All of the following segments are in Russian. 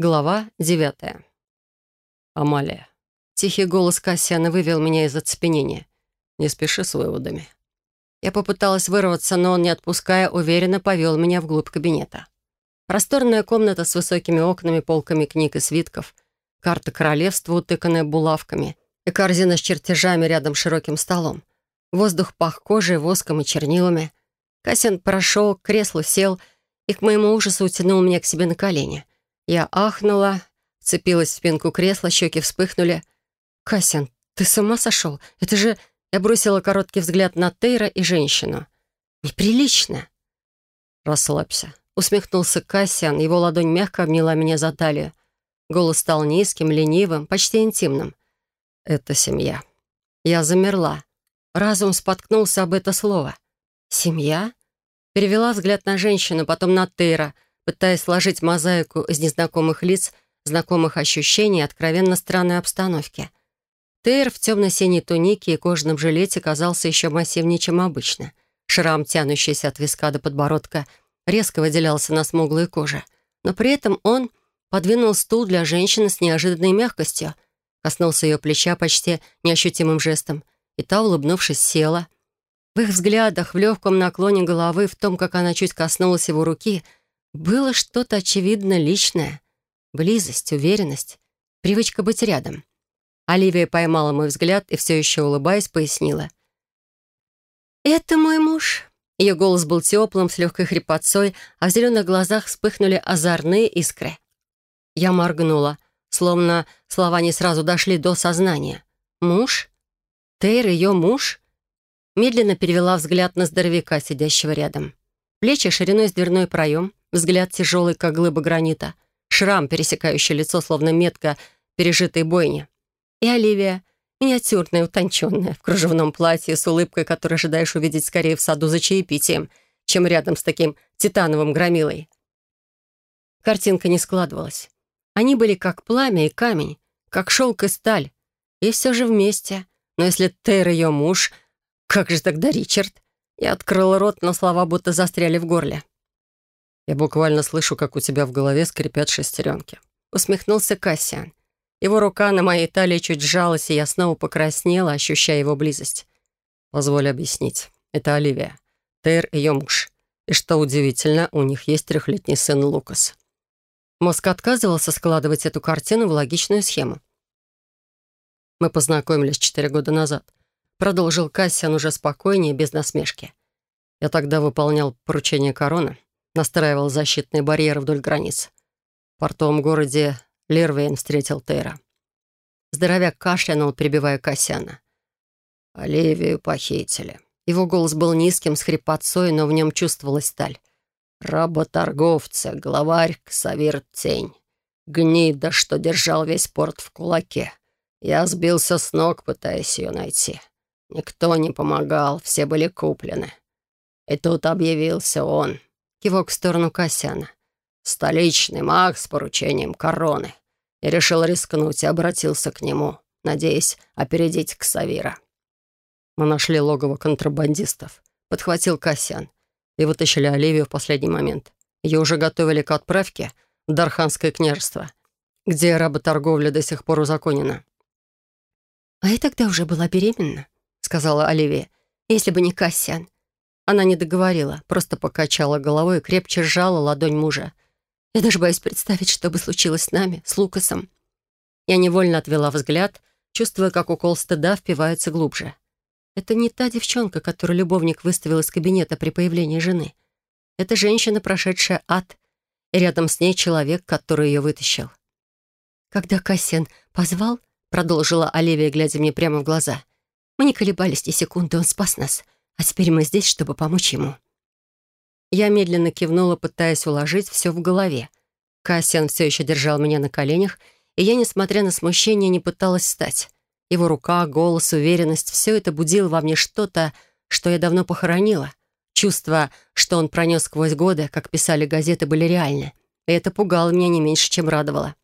Глава девятая. «Амалия». Тихий голос Кассиана вывел меня из оцепенения. «Не спеши с выводами». Я попыталась вырваться, но он, не отпуская, уверенно повел меня вглубь кабинета. Просторная комната с высокими окнами, полками книг и свитков, карта королевства, утыканная булавками, и корзина с чертежами рядом с широким столом. Воздух пах кожей, воском и чернилами. Кассиан прошел, к креслу сел и, к моему ужасу, утянул меня к себе на колени. Я ахнула, вцепилась в спинку кресла, щеки вспыхнули. «Кассиан, ты с ума сошел? Это же...» Я бросила короткий взгляд на Тейра и женщину. «Неприлично!» «Расслабься», — усмехнулся Кассиан. Его ладонь мягко обняла меня за талию. Голос стал низким, ленивым, почти интимным. «Это семья». Я замерла. Разум споткнулся об это слово. «Семья?» Перевела взгляд на женщину, потом на Тейра, пытаясь сложить мозаику из незнакомых лиц, знакомых ощущений и откровенно странной обстановки. Тейр в темно-синей тунике и кожаном жилете казался еще массивнее, чем обычно. Шрам, тянущийся от виска до подбородка, резко выделялся на смуглой коже. Но при этом он подвинул стул для женщины с неожиданной мягкостью, коснулся ее плеча почти неощутимым жестом, и та, улыбнувшись, села. В их взглядах, в легком наклоне головы, в том, как она чуть коснулась его руки, было что-то очевидно личное. Близость, уверенность, привычка быть рядом. Оливия поймала мой взгляд и все еще улыбаясь пояснила. «Это мой муж». Ее голос был теплым, с легкой хрипотцой, а в зеленых глазах вспыхнули озорные искры. Я моргнула, словно слова не сразу дошли до сознания. «Муж? Тейр ее муж?» Медленно перевела взгляд на здоровяка, сидящего рядом. Плечи шириной с дверной проем, взгляд тяжелый, как глыба гранита, шрам, пересекающий лицо, словно метка пережитой бойни и Оливия, миниатюрная, утонченная, в кружевном платье с улыбкой, которую ожидаешь увидеть скорее в саду за чаепитием, чем рядом с таким титановым громилой. Картинка не складывалась. Они были как пламя и камень, как шелк и сталь. И все же вместе. Но если Тейр ее муж, как же тогда Ричард? Я открыла рот, но слова будто застряли в горле. «Я буквально слышу, как у тебя в голове скрипят шестеренки», — усмехнулся Кассиан. Его рука на моей талии чуть сжалась, и я снова покраснела, ощущая его близость. «Позволь объяснить. Это Оливия. Тейр — ее муж. И что удивительно, у них есть трехлетний сын Лукас». Мозг отказывался складывать эту картину в логичную схему. «Мы познакомились четыре года назад», — продолжил Кассиан уже спокойнее, без насмешки. «Я тогда выполнял поручение короны, настраивал защитные барьеры вдоль границ. В портовом городе Лервейн встретил Тейра. Здоровяк кашлянул, прибивая Косяна. «Оливию похитили». Его голос был низким, с хрипотцой, но в нем чувствовалась сталь. «Работорговца, главарь Ксавир Тень. Гнида, что держал весь порт в кулаке. Я сбился с ног, пытаясь ее найти. Никто не помогал, все были куплены. И тут объявился он. Кивок в сторону Косяна столичный маг с поручением короны. И решил рискнуть и обратился к нему, надеясь опередить Ксавира. Мы нашли логово контрабандистов. Подхватил Касьян и вытащили Оливию в последний момент. Ее уже готовили к отправке в Дарханское княжество, где работорговля до сих пор узаконена. «А я тогда уже была беременна», — сказала Оливия. «Если бы не Кассиан». Она не договорила, просто покачала головой и крепче сжала ладонь мужа. Я даже боюсь представить, что бы случилось с нами, с Лукасом». Я невольно отвела взгляд, чувствуя, как укол стыда впивается глубже. Это не та девчонка, которую любовник выставил из кабинета при появлении жены. Это женщина, прошедшая ад, и рядом с ней человек, который ее вытащил. «Когда Кассиан позвал, — продолжила Оливия, глядя мне прямо в глаза, — мы не колебались ни секунды, он спас нас, а теперь мы здесь, чтобы помочь ему». Я медленно кивнула, пытаясь уложить все в голове. Кассиан все еще держал меня на коленях, и я, несмотря на смущение, не пыталась встать. Его рука, голос, уверенность — все это будило во мне что-то, что я давно похоронила. Чувства, что он пронес сквозь годы, как писали газеты, были реальны. И это пугало меня не меньше, чем радовало.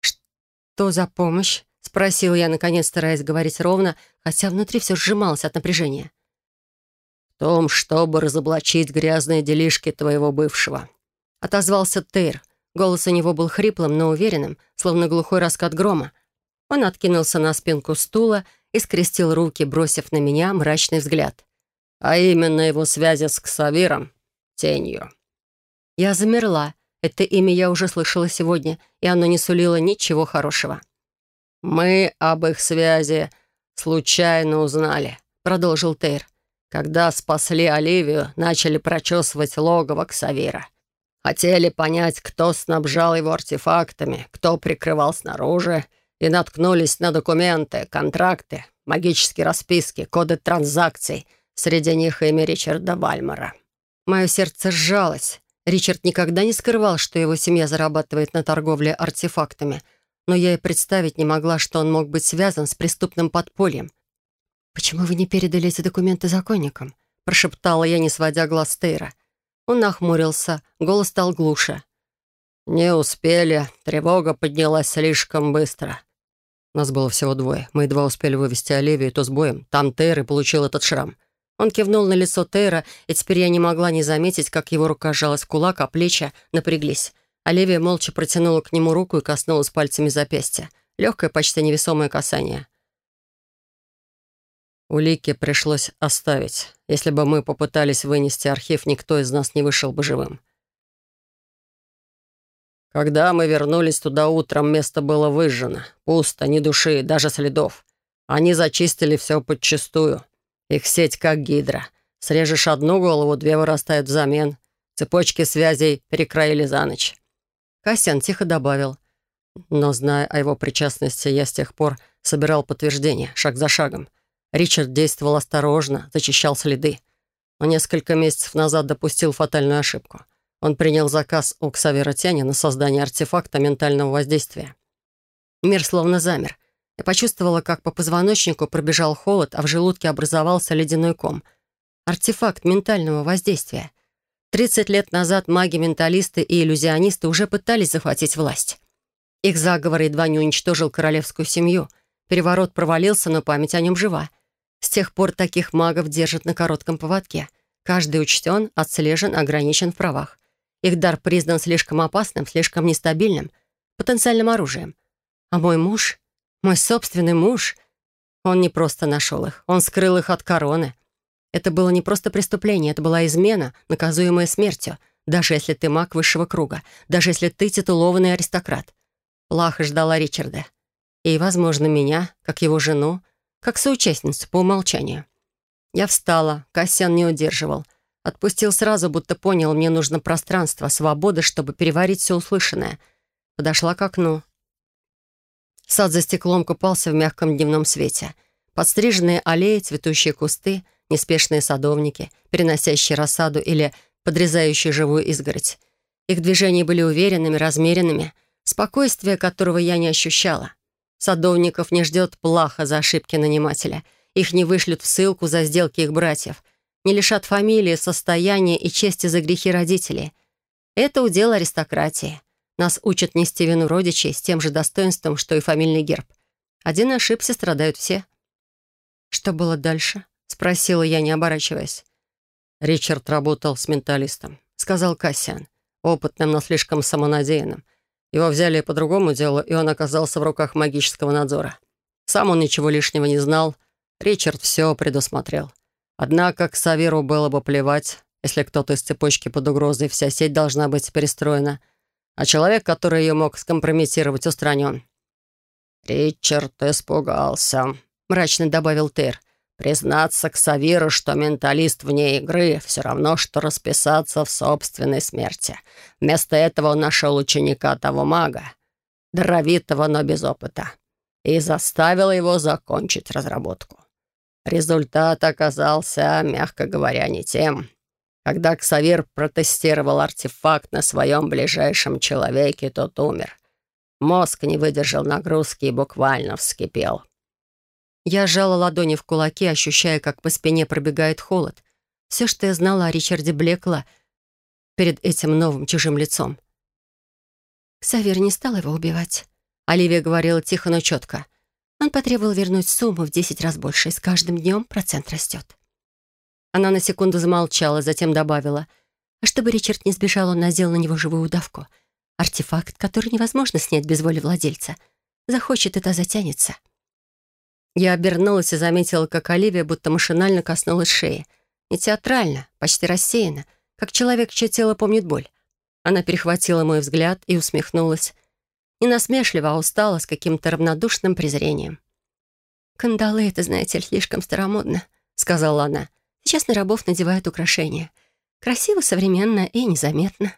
«Что за помощь?» — спросил я, наконец стараясь говорить ровно, хотя внутри все сжималось от напряжения том, чтобы разоблачить грязные делишки твоего бывшего», — отозвался Тейр. Голос у него был хриплым, но уверенным, словно глухой раскат грома. Он откинулся на спинку стула и скрестил руки, бросив на меня мрачный взгляд. А именно его связи с Ксавиром, тенью. Я замерла. Это имя я уже слышала сегодня, и оно не сулило ничего хорошего. «Мы об их связи случайно узнали», — продолжил Тейр. «Когда спасли Оливию, начали прочесывать логово Ксавира. Хотели понять, кто снабжал его артефактами, кто прикрывал снаружи, и наткнулись на документы, контракты, магические расписки, коды транзакций. Среди них имя Ричарда Бальмора. Мое сердце сжалось. Ричард никогда не скрывал, что его семья зарабатывает на торговле артефактами, но я и представить не могла, что он мог быть связан с преступным подпольем. «Почему вы не передали эти документы законникам?» прошептала я, не сводя глаз Тейра. Он нахмурился, голос стал глуше. «Не успели. Тревога поднялась слишком быстро. Нас было всего двое. Мы едва успели вывести Оливию, то с боем. Там Тейр и получил этот шрам. Он кивнул на лицо Тейра, и теперь я не могла не заметить, как его рука сжалась в кулак, а плечи напряглись. Оливия молча протянула к нему руку и коснулась пальцами запястья. Легкое, почти невесомое касание. Улики пришлось оставить. Если бы мы попытались вынести архив, никто из нас не вышел бы живым. Когда мы вернулись туда утром, место было выжжено. Пусто, ни души, даже следов. Они зачистили все подчистую. Их сеть как гидра. Срежешь одну голову, две вырастают взамен. Цепочки связей перекроили за ночь. Кассиан тихо добавил. Но, зная о его причастности, я с тех пор собирал подтверждения, шаг за шагом. Ричард действовал осторожно, зачищал следы. Но несколько месяцев назад допустил фатальную ошибку — он принял заказ у Ксавера Тяни на создание артефакта ментального воздействия. Мир словно замер. Я почувствовала, как по позвоночнику пробежал холод, а в желудке образовался ледяной ком. Артефакт ментального воздействия. 30 лет назад маги-менталисты и иллюзионисты уже пытались захватить власть. Их заговор едва не уничтожил королевскую семью. Переворот провалился, но память о нем жива. С тех пор таких магов держат на коротком поводке. Каждый учтен, отслежен, ограничен в правах. Их дар признан слишком опасным, слишком нестабильным, потенциальным оружием. А мой муж, мой собственный муж, он не просто нашел их, он скрыл их от короны. Это было не просто преступление, это была измена, наказуемая смертью, даже если ты маг высшего круга, даже если ты титулованный аристократ. Плаха ждала Ричарда. И, возможно, меня, как его жену, как соучастницу по умолчанию. Я встала, Кассиан не удерживал — Отпустил сразу, будто понял, мне нужно пространство, свобода, чтобы переварить все услышанное. Подошла к окну. Сад за стеклом купался в мягком дневном свете. Подстриженные аллеи, цветущие кусты, неспешные садовники, переносящие рассаду или подрезающие живую изгородь. Их движения были уверенными, размеренными, спокойствие которого я не ощущала. Садовников не ждет плаха за ошибки нанимателя. Их не вышлют в ссылку за сделки их братьев — не лишат фамилии, состояния и чести за грехи родителей. Это удел аристократии. Нас учат нести вину родичей с тем же достоинством, что и фамильный герб. Один ошибся, страдают все. «Что было дальше?» — спросила я, не оборачиваясь. «Ричард работал с менталистом», — сказал Кассиан. «Опытным, но слишком самонадеянным. Его взяли по другому делу, и он оказался в руках магического надзора. Сам он ничего лишнего не знал. Ричард все предусмотрел. Однако к Саверу было бы плевать, если кто-то из цепочки под угрозой, вся сеть должна быть перестроена, а человек, который ее мог скомпрометировать, устранен. «Ричард испугался», — мрачно добавил Тейр. «Признаться к Савиру, что менталист вне игры, все равно, что расписаться в собственной смерти. Вместо этого он нашел ученика того мага, даровитого, но без опыта, и заставил его закончить разработку. Результат оказался, мягко говоря, не тем. Когда Ксавир протестировал артефакт на своем ближайшем человеке, тот умер. Мозг не выдержал нагрузки и буквально вскипел. Я сжала ладони в кулаки, ощущая, как по спине пробегает холод. Все, что я знала о Ричарде, блекло перед этим новым чужим лицом. Ксавир не стал его убивать. Оливия говорила тихо, но четко. Он потребовал вернуть сумму в десять раз больше, и с каждым днем процент растет. Она на секунду замолчала, затем добавила. А чтобы Ричард не сбежал, он надел на него живую удавку. Артефакт, который невозможно снять без воли владельца. Захочет, это затянется. Я обернулась и заметила, как Оливия будто машинально коснулась шеи. Не театрально, почти рассеянно, как человек, чье тело помнит боль. Она перехватила мой взгляд и усмехнулась. Не насмешливо, а устала, с каким-то равнодушным презрением. «Кандалы — это, знаете ли, слишком старомодно», — сказала она. «Сейчас на рабов надевают украшения. Красиво, современно и незаметно».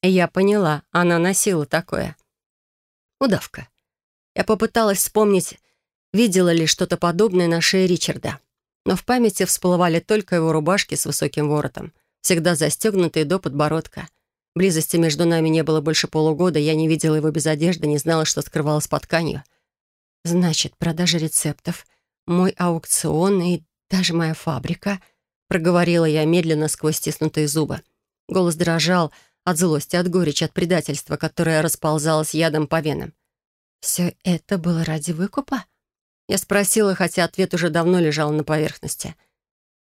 Я поняла, она носила такое. Удавка. Я попыталась вспомнить, видела ли что-то подобное на шее Ричарда. Но в памяти всплывали только его рубашки с высоким воротом, всегда застегнутые до подбородка. Близости между нами не было больше полугода, я не видела его без одежды, не знала, что скрывалось под тканью. Значит, продажа рецептов, мой аукцион и даже моя фабрика, проговорила я медленно сквозь стиснутые зубы. Голос дрожал, от злости, от горечи, от предательства, которое расползалось ядом по венам. «Все это было ради выкупа?» Я спросила, хотя ответ уже давно лежал на поверхности.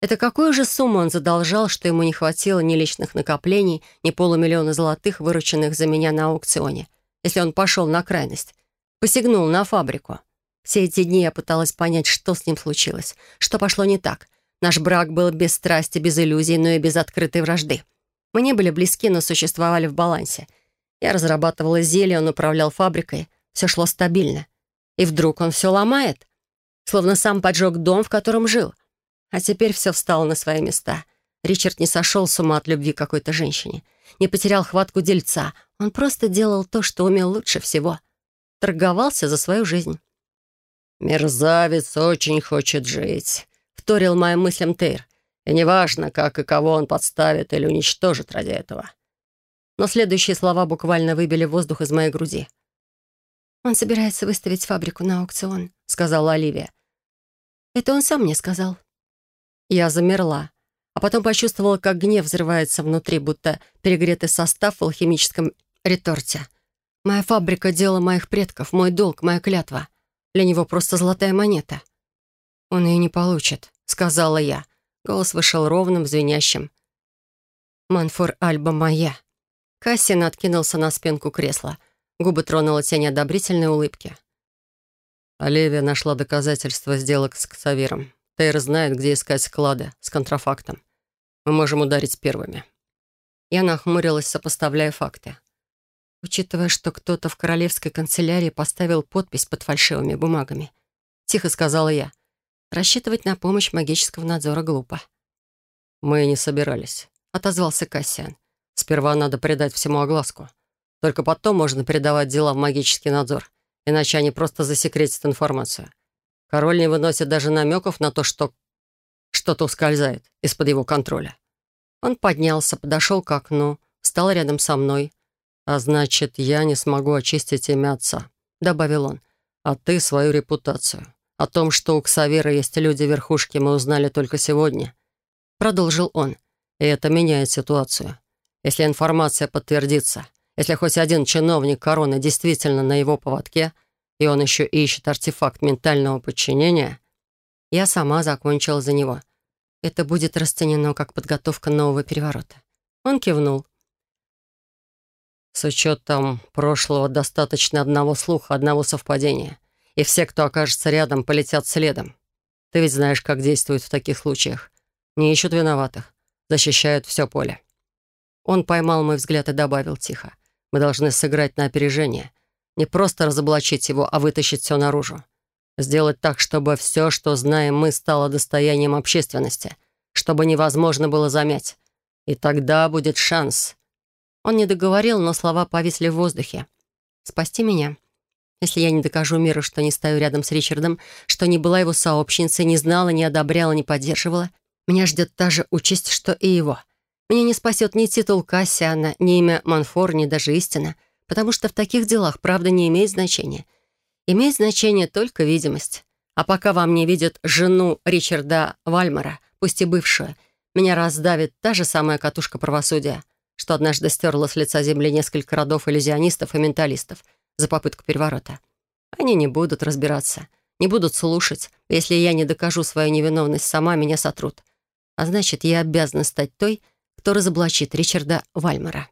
Это какую же сумму он задолжал, что ему не хватило ни личных накоплений, ни полумиллиона золотых, вырученных за меня на аукционе, если он пошел на крайность, посягнул на фабрику? Все эти дни я пыталась понять, что с ним случилось, что пошло не так. Наш брак был без страсти, без иллюзий, но и без открытой вражды. Мы не были близки, но существовали в балансе. Я разрабатывала зелье, он управлял фабрикой. Все шло стабильно. И вдруг он все ломает. Словно сам поджег дом, в котором жил. А теперь все встало на свои места. Ричард не сошел с ума от любви к какой-то женщине. Не потерял хватку дельца. Он просто делал то, что умел лучше всего. Торговался за свою жизнь. «Мерзавец очень хочет жить», — вторил моим мыслям Тейр. И неважно, как и кого он подставит или уничтожит ради этого. Но следующие слова буквально выбили воздух из моей груди. «Он собирается выставить фабрику на аукцион», — сказала Оливия. «Это он сам мне сказал». Я замерла, а потом почувствовала, как гнев взрывается внутри, будто перегретый состав в алхимическом реторте. Моя фабрика — дело моих предков, мой долг, моя клятва. Для него просто золотая монета. «Он ее не получит», — сказала я. Голос вышел ровным, звенящим. «Манфор Альба моя». Кассин откинулся на спинку кресла. Губы тронула тень одобрительной улыбки. Оливия нашла доказательства сделок с Ксавером. Тейр знает, где искать склады с контрафактом. Мы можем ударить первыми. Я нахмурилась, сопоставляя факты. Учитывая, что кто-то в королевской канцелярии поставил подпись под фальшивыми бумагами. Тихо сказала я. Рассчитывать на помощь магического надзора глупо. «Мы не собирались», — отозвался Кассиан. «Сперва надо придать всему огласку. Только потом можно передавать дела в магический надзор, иначе они просто засекретят информацию. Король не выносит даже намеков на то, что что-то ускользает из-под его контроля». Он поднялся, подошел к окну, встал рядом со мной. «А значит, я не смогу очистить имя отца», — добавил он, «а ты свою репутацию. О том, что у Ксавера есть люди верхушки, мы узнали только сегодня. Продолжил он. И это меняет ситуацию. Если информация подтвердится, если хоть один чиновник короны действительно на его поводке, и он еще ищет артефакт ментального подчинения, я сама закончила за него. Это будет расценено как подготовка нового переворота. Он кивнул. С учетом прошлого достаточно одного слуха, одного совпадения и все, кто окажется рядом, полетят следом. Ты ведь знаешь, как действуют в таких случаях. Не ищут виноватых, защищают все поле». Он поймал мой взгляд и добавил тихо. «Мы должны сыграть на опережение. Не просто разоблачить его, а вытащить все наружу. Сделать так, чтобы все, что знаем мы, стало достоянием общественности, чтобы невозможно было замять. И тогда будет шанс». Он не договорил, но слова повисли в воздухе. «Спасти меня». Если я не докажу миру, что не стою рядом с Ричардом, что не была его сообщницей, не знала, не одобряла, не поддерживала, меня ждет та же участь, что и его. Меня не спасет ни титул Кассиана, ни имя Манфор, ни даже истина, потому что в таких делах правда не имеет значения. Имеет значение только видимость. А пока вам не видят жену Ричарда Вальмара, пусть и бывшую, меня раздавит та же самая катушка правосудия, что однажды стерла с лица земли несколько родов иллюзионистов и менталистов — за попытку переворота. Они не будут разбираться, не будут слушать. Если я не докажу свою невиновность сама, меня сотрут. А значит, я обязана стать той, кто разоблачит Ричарда Вальмара.